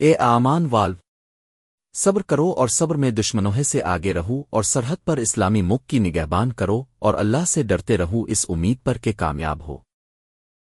اے آمان والو، صبر کرو اور صبر میں دشمنوہے سے آگے رہو اور سرحد پر اسلامی مک کی نگہبان کرو اور اللہ سے ڈرتے رہو اس امید پر کہ کامیاب ہو۔